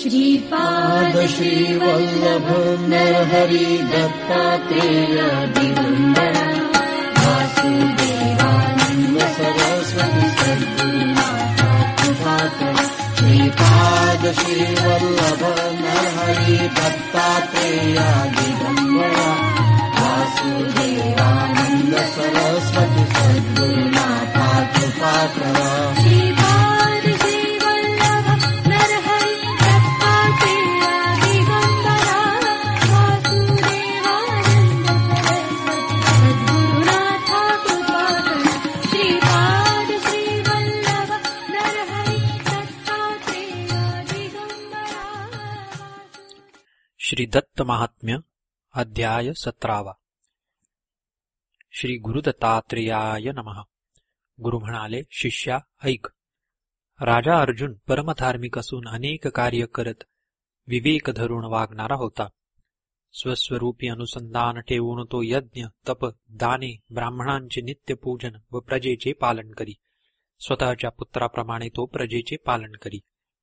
श्रीपाद श्रीवल्लभ नरहरि दत्तात्रेय दिगम्बर वासुदेवानन्द सरस्वती सद्गुरुनाथा कृपाकर श्रीपाद श्रीवल्लभ नरहरि दत्तात्रेय दिगम्बर वासुदेवानन्द सरस्वती सद्गुरुनाथा कृपाकर महात्म्य अध्याय सतरावा। श्री गुरुदत्तात्रेयाय नमः। गुरु म्हणाले शिष्या, ऐक। राजा अर्जुन परमधार्मिक असून अनेक कार्य करत विवेक धरून वागणारा होता. स्वस्वरूपी अनुसंधान ठेवून तो यज्ञ, तप, दाने, ब्राह्मणांचे नित्य पूजन व प्रजेचे पालन करी. स्वतःच्या पुत्राप्रमाणे तो प्रजेचे पालन करी.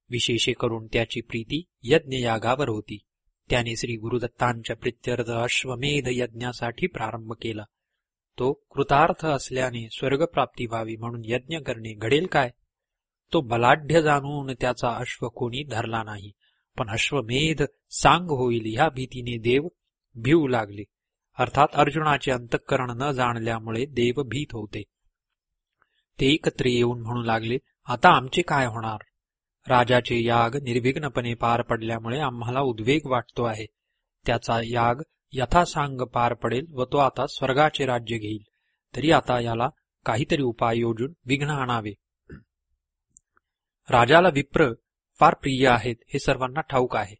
विशेषे करून त्याची प्रीती यज्ञ यागावर होती. त्याने श्री गुरुदत्तांच्या प्रित्यर्थ अश्वमेध यज्ञासाठी प्रारंभ केला. तो कृतार्थ असल्याने स्वर्गप्राप्ती व्हावी म्हणून यज्ञ करणे घडेल काय? तो बलाढ्य जाणून त्याचा अश्व कोणी धरला नाही. पण अश्वमेध सांग होईल ह्या भीतीने देव भिवू लागले. अर्थात अर्जुनाचे अंतःकरण न जाणल्यामुळे देव भीत होते. ते एकत्र येऊन म्हणू लागले आता आमचे काय होणार? राजाचे याग निर्विघ्नपणे पार पडल्यामुळे आम्हाला उद्वेग वाटतो आहे. त्याचा याग यथासांग पार पडेल व तो आता स्वर्गाचे राज्य घेईल. तरी आता याला काहीतरी उपाय योजून विघ्न आणावे. राजाला विप्र फार प्रिय आहेत हे सर्वांना ठाऊक आहे.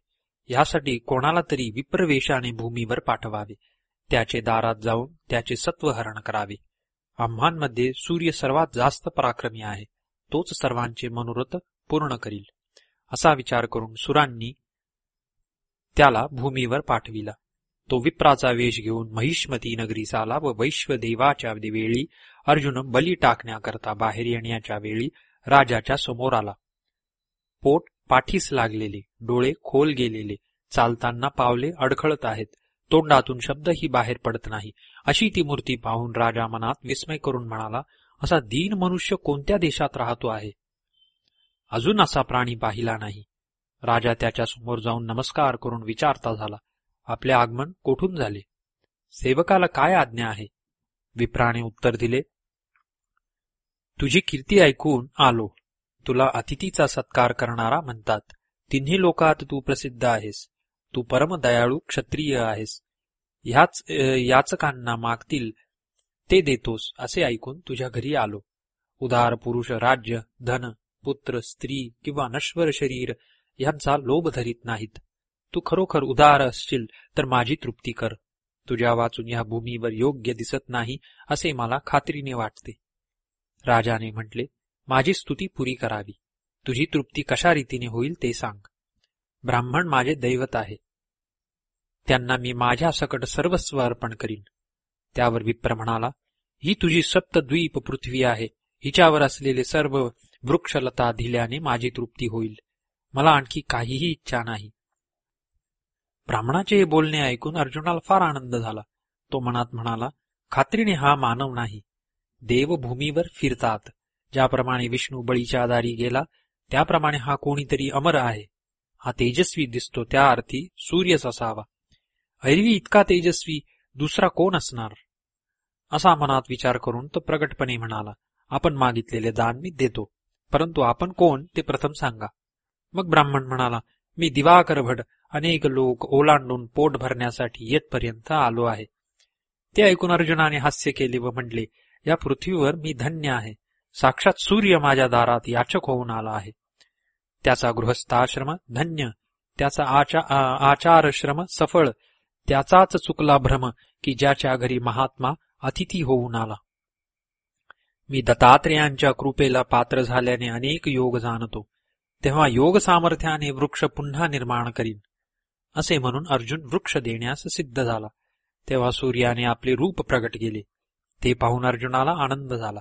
यासाठी कोणाला तरी विप्रवेशाने भूमीवर पाठवावे. त्याचे दारात जाऊन त्याचे सत्वहरण करावे. आम्हांमध्ये सूर्य सर्वात जास्त पराक्रमी आहे. तोच सर्वांचे मनोरथ पूर्ण करील. असा विचार करून सुरांनी त्याला भूमीवर पाठविला. तो विप्राचा वेश घेऊन महिष्मती नगरीस आला व वैश्वदेवाच्या वेळी अर्जुन बली टाकण्याकरता बाहेर येण्याच्या वेळी राजाच्या समोर आला. पोट पाठीस लागलेले डोळे खोल गेलेले चालताना पावले अडखळत आहेत. तोंडातून शब्दही बाहेर पडत नाही. अशी ती मूर्ती पाहून राजा मनात विस्मय करून म्हणाला असा दीन मनुष्य कोणत्या देशात राहतो आहे? अजून असा प्राणी पाहिला नाही. राजा त्याच्यासमोर जाऊन नमस्कार करून विचारता झाला आपले आगमन कोठून झाले? सेवकाला काय आज्ञा आहे? विप्राने उत्तर दिले तुझी कीर्ती ऐकून आलो. तुला अतिथीचा सत्कार करणारा म्हणतात तिन्ही लोकात तू प्रसिद्ध आहेस. तू परम दयाळू क्षत्रिय आहेस. ह्याच याचकांना मागतील ते देतोस असे ऐकून तुझ्या घरी आलो. उदार पुरुष राज्य धन पुत्र स्त्री किंवा नश्वर शरीर यांचा लोभ धरीत नाहीत. तू खरोखर उदार असशील तर माझी तृप्ती कर. तुझ्या वाचून या भूमीवर योग्य दिसत नाही असे मला खात्रीने वाटते. राजाने म्हटले माझी स्तुती पुरी करावी. तुझी तृप्ती कशा रीतीने होईल ते सांग. ब्राह्मण माझे दैवत आहे. त्यांना मी माझ्या सकट सर्वस्व अर्पण करीन. त्यावर विप्र म्हणाला ही तुझी सप्तद्वीप पृथ्वी आहे. हिच्यावर असलेले सर्व वृक्षलता दिल्याने माझी तृप्ती होईल. मला आणखी काहीही इच्छा नाही. ब्राह्मणाचे हे बोलणे ऐकून अर्जुनाला फार आनंद झाला. तो मनात म्हणाला खात्रीने हा मानव नाही. देवभूमीवर फिरतात. ज्याप्रमाणे विष्णू बळीच्या आधारी गेला त्याप्रमाणे हा कोणीतरी अमर आहे. हा तेजस्वी दिसतो त्या अर्थी सूर्यच असावा. ऐरवी इतका तेजस्वी दुसरा कोण असणार? असा मनात विचार करून तो प्रगटपणे म्हणाला आपण मागितलेले दान मी देतो. परंतु आपण कोण ते प्रथम सांगा. मग ब्राह्मण म्हणाला मी दिवाकर भट अनेक लोक ओलांडून पोट भरण्यासाठी येतपर्यंत आलो आहे. ते ऐकून अर्जुनाने हास्य केले व म्हणले या पृथ्वीवर मी धन्य आहे. साक्षात सूर्य माझ्या दारात याचक होऊन आला आहे. त्याचा गृहस्थाश्रम धन्य त्याचा आचा आचारश्रम सफळ त्याचाच चुकला भ्रम की ज्याच्या घरी महात्मा अतिथी होऊन आला. मी दत्तात्रेयांच्या कृपेला पात्र झाल्याने अनेक योग जाणतो. तेव्हा योग सामर्थ्याने वृक्ष पुन्हा निर्माण करीन. असे म्हणून अर्जुन वृक्ष देण्यास सिद्ध झाला. तेव्हा सूर्याने आपले रूप प्रगट केले. ते पाहून अर्जुनाला आनंद झाला.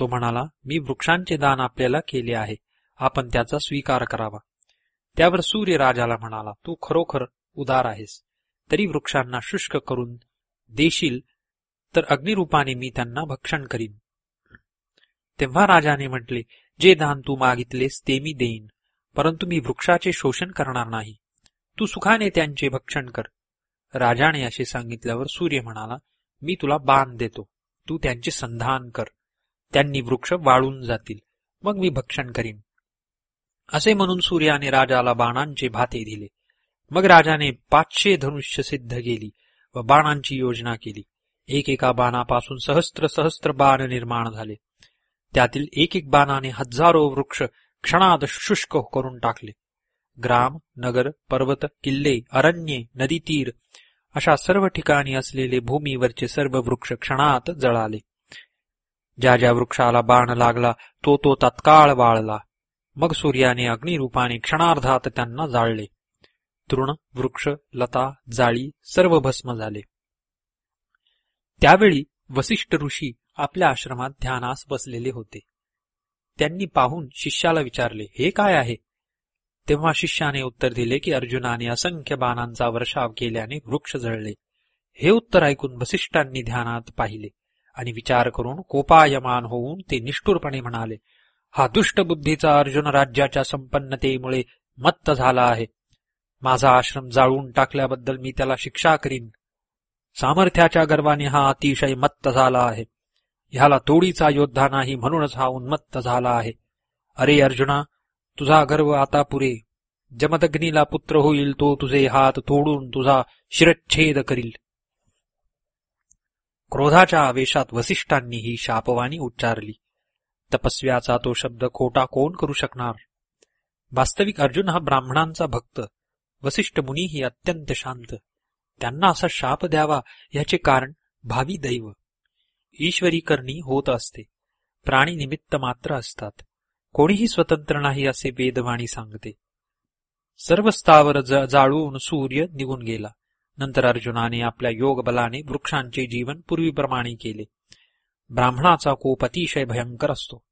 तो म्हणाला मी वृक्षांचे दान आपल्याला केले आहे. आपण त्याचा स्वीकार करावा. त्यावर सूर्य राजाला म्हणाला तू खरोखर उदार आहेस. तरी वृक्षांना शुष्क करून देशील तर अग्निरूपाने मी त्यांना भक्षण करीन. तेव्हा राजाने म्हटले जे दान तू मागितलेस ते मी देईन परंतु मी वृक्षाचे शोषण करणार नाही. तू सुखाने त्यांचे भक्षण कर. राजाने असे सांगितल्यावर सूर्य म्हणाला मी तुला बाण देतो. तू त्यांचे संधान कर. त्यांनी वृक्ष वाळून जातील. मग मी भक्षण करीन. असे म्हणून सूर्याने राजाला बाणांचे भाते दिले. मग राजाने पाचशे धनुष्य सिद्ध केली व बाणांची योजना केली. एक एका बाणापासून सहस्त्र सहस्त्र बाण निर्माण झाले. त्यातील एक एक बाणाने हजारो वृक्ष क्षणात शुष्क करून टाकले. ग्राम नगर पर्वत किल्ले अरण्ये नदी तीर अशा सर्व ठिकाणी असलेले भूमीवरचे सर्व वृक्ष क्षणात जळाले. ज्या ज्या वृक्षाला बाण लागला तो तो तत्काळ वाळला. मग सूर्याने अग्निरूपाने क्षणार्धात त्यांना जाळले. तृण वृक्ष लता जाळी सर्व भस्म झाले. त्यावेळी वसिष्ठ ऋषी आपल्या आश्रमात ध्यानास बसलेले होते. त्यांनी पाहून शिष्याला विचारले हे काय आहे? तेव्हा शिष्याने उत्तर दिले की अर्जुनाने असंख्य बाणांचा वर्षाव केल्याने वृक्ष जळले. हे उत्तर ऐकून वसिष्ठांनी ध्यानात पाहिले आणि विचार करून कोपायमान होऊन ते निष्ठुरपणे म्हणाले हा दुष्ट बुद्धीचा अर्जुन राज्याच्या संपन्नतेमुळे मत्त झाला आहे. माझा आश्रम जाळून टाकल्याबद्दल मी त्याला शिक्षा करीन. सामर्थ्याच्या गर्वाने हा अतिशय मत्त झाला आहे. ह्याला तोडीचा योद्धा नाही म्हणूनच हा उन्मत्त झाला आहे. अरे अर्जुना तुझा गर्व आता पुरे. जमदग्नीला पुत्र होईल तो तुझे हात तोडून तुझा शिरच्छेद करील. क्रोधाच्या आवेशात वसिष्ठांनी ही शापवाणी उच्चारली. तपस्व्याचा तो शब्द खोटा कोण करू शकणार. वास्तविक अर्जुन हा ब्राह्मणांचा भक्त. वसिष्ठ मुनी ही अत्यंत शांत. त्यांना असा शाप द्यावा याचे कारण भावी दैव. ईश्वरीकरणी होत असते. प्राणी निमित्त मात्र असतात. कोणीही स्वतंत्र नाही असे वेदवाणी सांगते. सर्व स्थावर जाळून सूर्य निघून गेला. नंतर अर्जुनाने आपल्या योग बलाने वृक्षांचे जीवन पूर्वीप्रमाणे केले. ब्राह्मणाचा कोप अतिशय भयंकर असतो.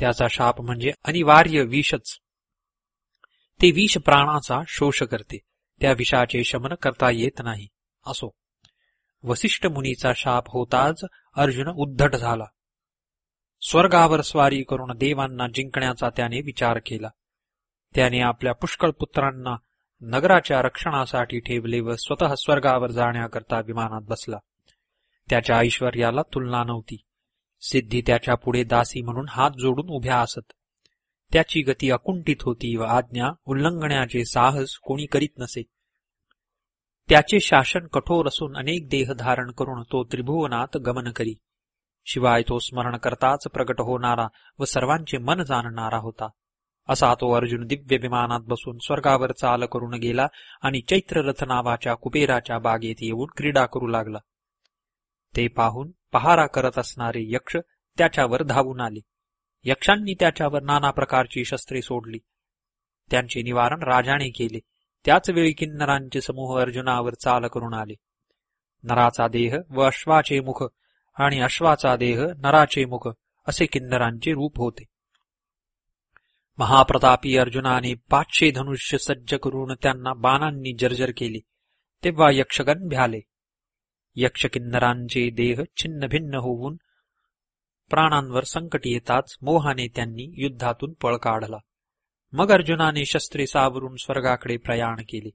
त्याचा शाप म्हणजे अनिवार्य विषच. ते विष प्राणाचा शोष करते. त्या विषाचे शमन करता येत नाही. असो. वसिष्ठ मुनीचा शाप होताच अर्जुन उद्धट झाला. स्वर्गावर स्वारी करून देवांना जिंकण्याचा त्याने विचार केला. त्याने आपल्या पुष्कळ पुत्रांना नगराच्या रक्षणासाठी ठेवले व स्वतः स्वर्गावर जाण्याकरता विमानात बसला. त्याच्या ऐश्वर्याला तुलना नव्हती. सिद्धी त्याच्या पुढे दासी म्हणून हात जोडून उभ्या असत. त्याची गती अकुंठित होती व आज्ञा उल्लंघण्याचे साहस कोणी करीत नसे. त्याचे शासन कठोर असून अनेक देह धारण करून तो त्रिभुवनात गमन करी. शिवाय तो स्मरण करताच प्रकट होणारा व सर्वांचे मन जाणणारा होता. असा तो अर्जुन दिव्य विमानात बसून स्वर्गावर चाल करून गेला आणि चैत्ररथ नावाच्या कुबेराच्या बागेत येऊन क्रीडा करू लागला. ते पाहून पहारा करत असणारे यक्ष त्याच्यावर धावून आले. यक्षांनी त्याच्यावर नाना प्रकारची शस्त्रे सोडली. त्यांचे निवारण राजाने केले. त्याचवेळी किन्नरांचे समूह अर्जुनावर चाल करून आले. नराचा देह व अश्वाचे मुख आणि अश्वाचा देह नराचे मुख असे किन्नरांचे रूप होते. महाप्रतापी अर्जुनाने पाचशे धनुष्य सज्ज करून त्यांना बाणांनी जर्जर केले. तेव्हा यक्षगण भ्याले. यक्ष किन्नरांचे देह छिन्न भिन्न होऊन प्राणांवर संकट येताच मोहाने त्यांनी युद्धातून पळ काढला. मग अर्जुनाने शस्त्रे सावरून स्वर्गाकडे प्रयाण केले.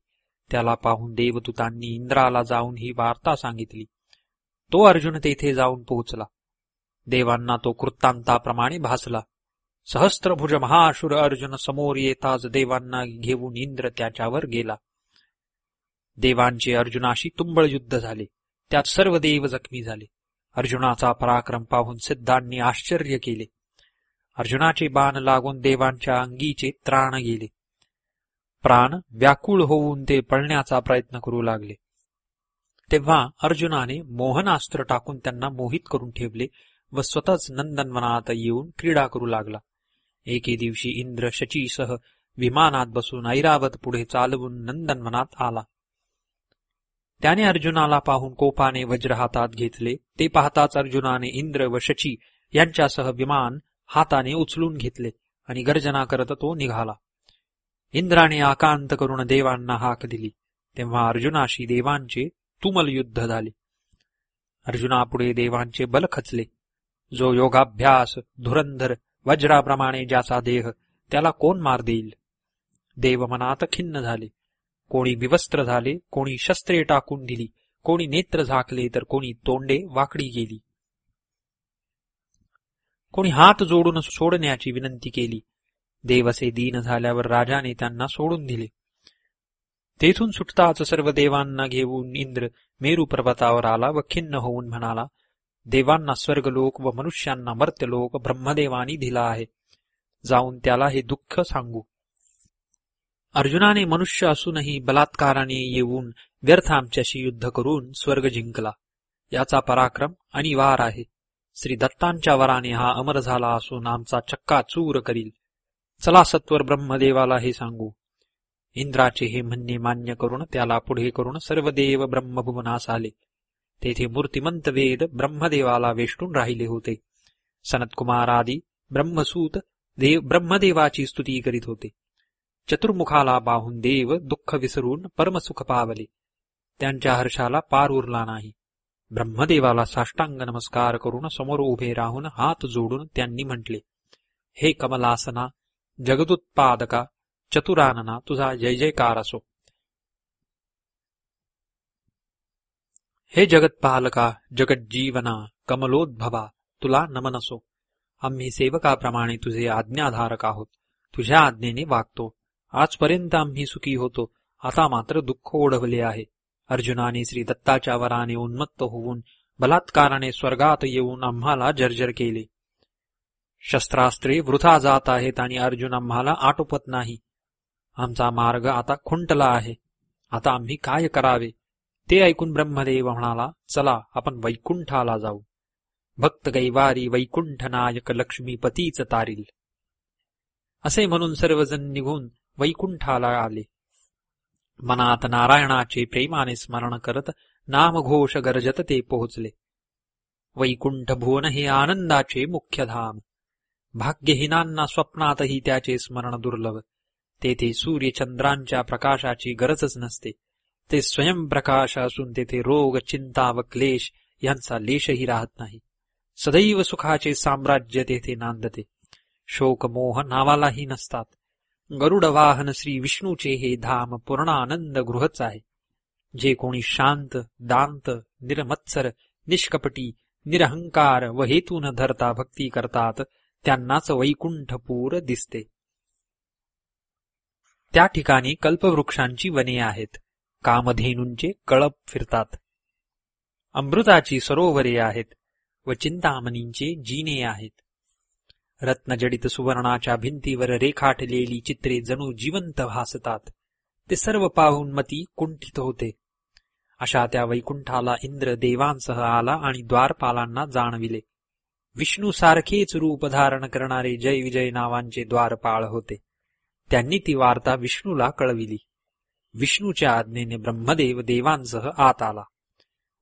त्याला पाहून देवदूतांनी इंद्राला जाऊन ही वार्ता सांगितली. तो अर्जुन तेथे जाऊन पोहोचला. देवांना तो कृत्तांताप्रमाणे भासला. सहस्त्रभुज महाशुर अर्जुन समोर येताच देवांना घेऊन इंद्र त्याच्यावर गेला. देवांचे अर्जुनाशी तुंबळ युद्ध झाले. त्यात सर्व देव जखमी झाले. अर्जुनाचा पराक्रम पाहून सिद्धांनी आश्चर्य केले. अर्जुनाचे बाण लागून देवांच्या अंगीचे त्राण गेले. प्राण व्याकुळ होऊन ते पळण्याचा प्रयत्न करू लागले. तेव्हा अर्जुनाने मोहनास्त्र टाकून त्यांना मोहित करून ठेवले व स्वतःच नंदनवनात येऊन क्रीडा करू लागला. एके दिवशी इंद्र शचीसह विमानात बसून ऐरावत पुढे चालवून नंदनवनात आला. त्याने अर्जुनाला पाहून कोपाने वज्र हातात घेतले. ते पाहताच अर्जुनाने इंद्र व शची यांच्यासह विमान हाताने उचलून घेतले आणि गर्जना करत तो निघाला. इंद्राने आकांत करून देवांना हाक दिली. तेव्हा अर्जुनाशी देवांचे तुमल युद्ध झाले. अर्जुनापुढे देवांचे बल खचले. जो योगाभ्यास धुरंधर वज्राप्रमाणे ज्याचा देह त्याला कोण मार देईल? देव मनात खिन्न झाले. कोणी विवस्त्र झाले कोणी शस्त्रे टाकून दिली कोणी नेत्र झाकले तर कोणी तोंडे वाकडी गेली कोणी हात जोडून सोडण्याची विनंती केली. देवसे दीन झाल्यावर राजाने त्यांना सोडून दिले. तेथून सुटताच सर्व देवांना घेऊन इंद्र मेरू पर्वतावर आला व खिन्न होऊन म्हणाला देवांना स्वर्गलोक व मनुष्यांना मर्त्यलोक ब्रह्मदेवानी दिला आहे. जाऊन त्याला हे दुःख सांगू. अर्जुनाने मनुष्य असूनही बलात्काराने येऊन व्यर्थ आमच्याशी युद्ध करून स्वर्ग जिंकला. याचा पराक्रम आणि वार आहे. श्री दत्तांच्या वराने हा अमर झाला असून आमचा चक्का चूर करील. चला सत्वर ब्रह्मदेवाला हे सांगू. इंद्राचे हे म्हणणे मान्य करून त्याला पुढे करून सर्व देव ब्रह्मभुवनास आले. तेथे मूर्तिमंत वेद ब्रह्मदेवाला वेष्टून राहिले होते. सनतकुमार आदी ब्रह्मसूत देव ब्रह्मदेवाची स्तुती करीत होते. चतुर्मुखाला पाहून देव दुःख विसरून परमसुख पावले. त्यांच्या हर्षाला पार उरला नाही. ब्रह्मदेवाला साष्टांग नमस्कार करून समोर उभे राहून हात जोडून त्यांनी म्हटले हे कमलासना जगदुत्पादका चतुरानना तुझा जय जयकार असो. हे जगतपालका जगज्जीवना कमलोद्भवा तुला नमन असो. आम्ही सेवकाप्रमाणे तुझे आज्ञाधारक आहोत. तुझ्या आज्ञेने वागतो. आजपर्यंत आम्ही सुखी होतो. आता मात्र दुःख ओढवले आहे. अर्जुनाने श्री दत्ताच्या वराने उन्मत्त होऊन बलात्काराने स्वर्गात येऊन आम्हाला जर्जर केले. शस्त्रास्त्रे वृथा जात आहेत आणि अर्जुन आम्हाला आटोपत नाही. आमचा मार्ग आता खुंटला आहे. आता आम्ही काय करावे? ते ऐकून ब्रह्मदेव म्हणाला चला आपण वैकुंठाला जाऊ. भक्त गैवारी वैकुंठ नायक लक्ष्मीपतीच तारील. असे म्हणून सर्वजण निघून वैकुंठाला आले. मनात नारायणाचे प्रेमाने स्मरण करत नामघोष गरजत ते पोहोचले. वैकुंठ भुवन हे आनंदाचे मुख्य धाम भाग्यहीनांना स्वप्नातही त्याचे स्मरण दुर्लभ. तेथे सूर्यचंद्रांच्या प्रकाशाची गरजच नसते. ते स्वयंप्रकाश असून तेथे रोग चिंता व क्लेश यांचा लेशही राहत नाही. सदैव सुखाचे साम्राज्य तेथे नांदते. शोक मोह नावालाही नसतात. गरुडवाहन श्री विष्णूचे हे धाम पूर्णानंद गृहच आहे जे कोणी शांत दांत निरमत्सर निष्कपटी निरहंकार व हेतू न धरता भक्ती करतात त्यांनाच वैकुंठपूर दिसते. त्या ठिकाणी कल्पवृक्षांची वने आहेत. कामधेनूंचे कळप फिरतात. अमृताची सरोवरे आहेत व चिंतामणींचे जिने आहेत. रत्नजडित सुवर्णाच्या भिंतीवर रेखाटलेली चित्रे जणू जिवंत भासतात. ते सर्व पाहून मती कुंठित होते. अशा त्या वैकुंठाला इंद्र देवांसह आला आणि द्वारपालांना जाणविले. विष्णू सारखेच रूप धारण करणारे जय विजय नावांचे द्वारपाळ होते. त्यांनी ती वार्ता विष्णूला कळविली. विष्णूच्या आज्ञेने ब्रह्मदेव देवांसह आत आला.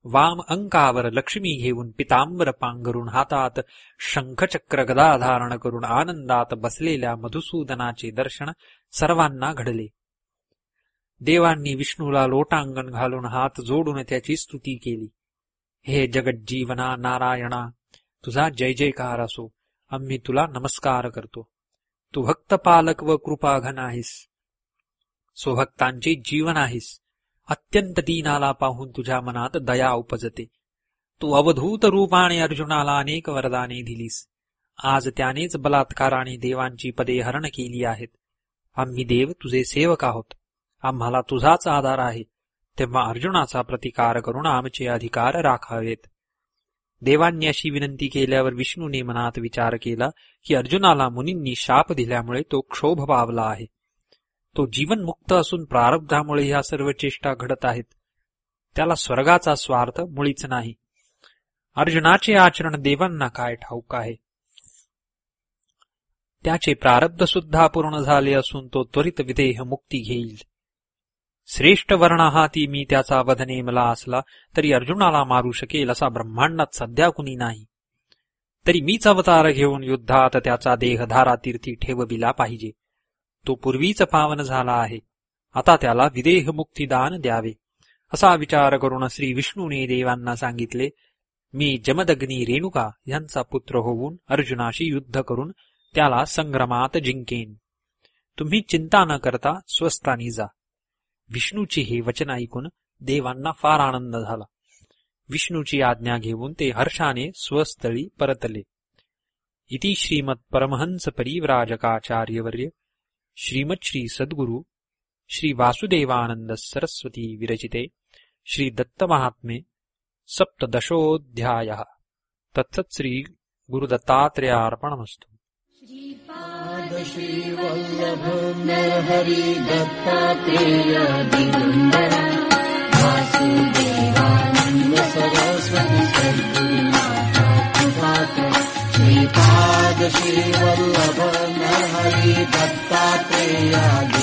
वाम अंकावर लक्ष्मी घेऊन पितांबर पांघरून हातात शंखचक्र गदा धारण करून आनंदात बसलेल्या मधुसूदनाचे दर्शन सर्वांना घडले. देवांनी विष्णूला लोटांगण घालून हात जोडून त्याची स्तुती केली. हे जगज्जीवना नारायणा तुझा जय जयकार असो. आम्ही तुला नमस्कार करतो. तू भक्तपालक व कृपाघन आहेस. स्वभक्तांचे जीवन आहेस. अत्यंत दीनाला पाहून तुझ्या मनात दया उपजते तू अवधूत रूपाने अर्जुनाला अनेक वरदाने दिलीस आज त्यानेच बलात्काराने देवांची पदे हरण केली आहेत आम्ही देव तुझे सेवक आहोत आम्हाला तुझाच आधार आहे तेव्हा अर्जुनाचा प्रतिकार करून आमचे अधिकार राखावेत देवांनी अशी विनंती केल्यावर विष्णूने मनात विचार केला की अर्जुनाला मुनींनी शाप दिल्यामुळे तो क्षोभ पावला आहे तो जीवनमुक्त असून प्रारब्धामुळे ह्या सर्व चेष्टा घडत आहेत. त्याला स्वर्गाचा स्वार्थ मुळीच नाही. अर्जुनाचे आचरण देवांना काय ठाऊक आहे? त्याचे प्रारब्ध सुद्धा पूर्ण झाले असून तो त्वरित विदेह मुक्ती घेईल. श्रेष्ठ वर्ण हाती मी त्याचा वधने मला असला तरी अर्जुनाला मारू शकेल असा ब्रह्मांडात सध्या कुणी नाही. तरी मीच अवतार घेऊन युद्धात त्याचा देह धारातीर्थी ठेवविला पाहिजे. तो पूर्वीच पावन झाला आहे. आता त्याला विदेह मुक्तिदान द्यावे. असा विचार करून श्री विष्णूने देवांना सांगितले मी जमदग्नी रेणुका यांचा पुत्र होऊन अर्जुनाशी युद्ध करून त्याला संग्रमात जिंकेन. तुम्ही चिंता न करता स्वस्थानी जा. विष्णूची हे वचन ऐकून देवांना फार आनंद झाला. विष्णूची आज्ञा घेऊन ते हर्षाने स्वस्थळी परतले. इति श्रीमत् परमहंस परिव्राजकाचार्यवर्य श्रीमत् श्री सद्गुरु श्री वासुदेवानंद सरस्वती विरचिते श्री दत्तमहात्मे सप्तदशोऽध्यायः। तत्सत् श्री गुरुदत्तात्रेयार्पणमस्तु। श्रीवल्लभ नरहरि दत्तात्रेय दत्त dia.